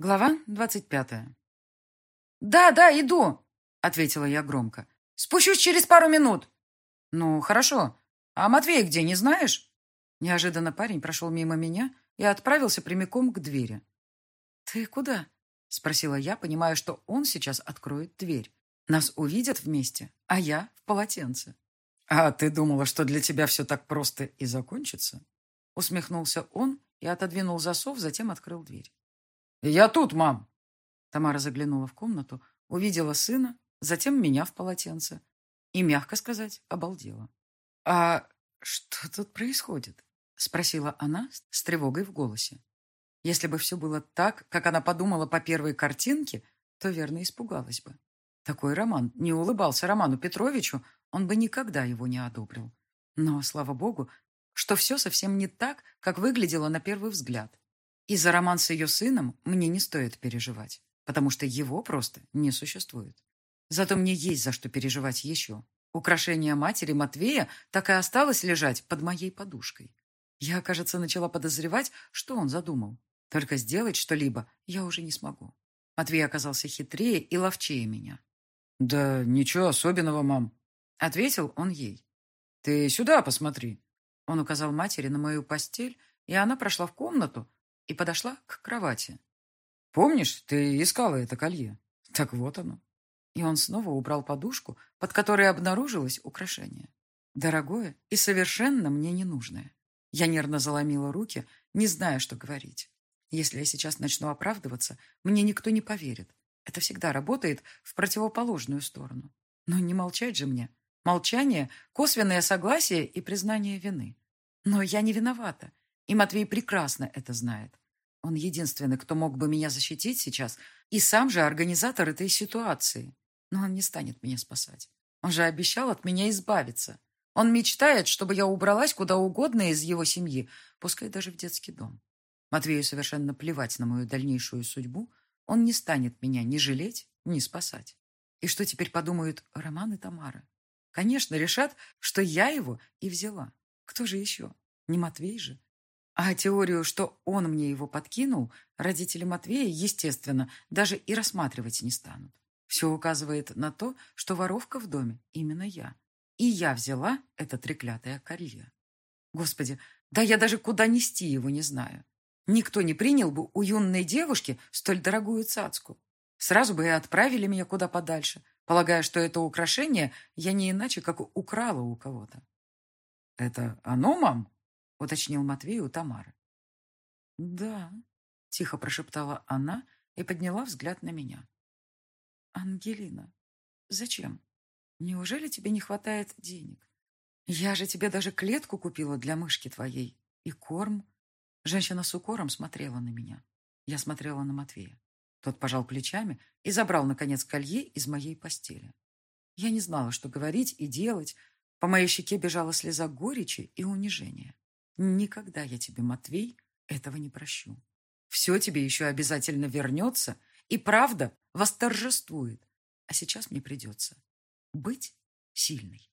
Глава двадцать пятая. «Да, да, иду!» — ответила я громко. «Спущусь через пару минут!» «Ну, хорошо. А Матвей где, не знаешь?» Неожиданно парень прошел мимо меня и отправился прямиком к двери. «Ты куда?» — спросила я, понимая, что он сейчас откроет дверь. Нас увидят вместе, а я в полотенце. «А ты думала, что для тебя все так просто и закончится?» Усмехнулся он и отодвинул засов, затем открыл дверь. «Я тут, мам!» Тамара заглянула в комнату, увидела сына, затем меня в полотенце и, мягко сказать, обалдела. «А что тут происходит?» — спросила она с тревогой в голосе. Если бы все было так, как она подумала по первой картинке, то верно испугалась бы. Такой роман не улыбался Роману Петровичу, он бы никогда его не одобрил. Но, слава богу, что все совсем не так, как выглядело на первый взгляд. И за роман с ее сыном мне не стоит переживать, потому что его просто не существует. Зато мне есть за что переживать еще. Украшение матери Матвея так и осталось лежать под моей подушкой. Я, кажется, начала подозревать, что он задумал. Только сделать что-либо я уже не смогу. Матвей оказался хитрее и ловчее меня. «Да ничего особенного, мам», — ответил он ей. «Ты сюда посмотри». Он указал матери на мою постель, и она прошла в комнату, и подошла к кровати. «Помнишь, ты искала это колье? Так вот оно». И он снова убрал подушку, под которой обнаружилось украшение. Дорогое и совершенно мне ненужное. Я нервно заломила руки, не зная, что говорить. Если я сейчас начну оправдываться, мне никто не поверит. Это всегда работает в противоположную сторону. Но не молчать же мне. Молчание – косвенное согласие и признание вины. Но я не виновата. И Матвей прекрасно это знает. Он единственный, кто мог бы меня защитить сейчас, и сам же организатор этой ситуации. Но он не станет меня спасать. Он же обещал от меня избавиться. Он мечтает, чтобы я убралась куда угодно из его семьи, пускай даже в детский дом. Матвею совершенно плевать на мою дальнейшую судьбу. Он не станет меня ни жалеть, ни спасать. И что теперь подумают Роман и Тамара? Конечно, решат, что я его и взяла. Кто же еще? Не Матвей же. А теорию, что он мне его подкинул, родители Матвея, естественно, даже и рассматривать не станут. Все указывает на то, что воровка в доме именно я. И я взяла это треклятое колье. Господи, да я даже куда нести его не знаю. Никто не принял бы у юной девушки столь дорогую цацку. Сразу бы и отправили меня куда подальше, полагая, что это украшение я не иначе, как украла у кого-то. «Это оно, мам?» — уточнил Матвей у Тамары. «Да», — тихо прошептала она и подняла взгляд на меня. «Ангелина, зачем? Неужели тебе не хватает денег? Я же тебе даже клетку купила для мышки твоей и корм». Женщина с укором смотрела на меня. Я смотрела на Матвея. Тот пожал плечами и забрал, наконец, колье из моей постели. Я не знала, что говорить и делать. По моей щеке бежала слеза горечи и унижения. Никогда я тебе, Матвей, этого не прощу. Все тебе еще обязательно вернется, и правда восторжествует. А сейчас мне придется быть сильной.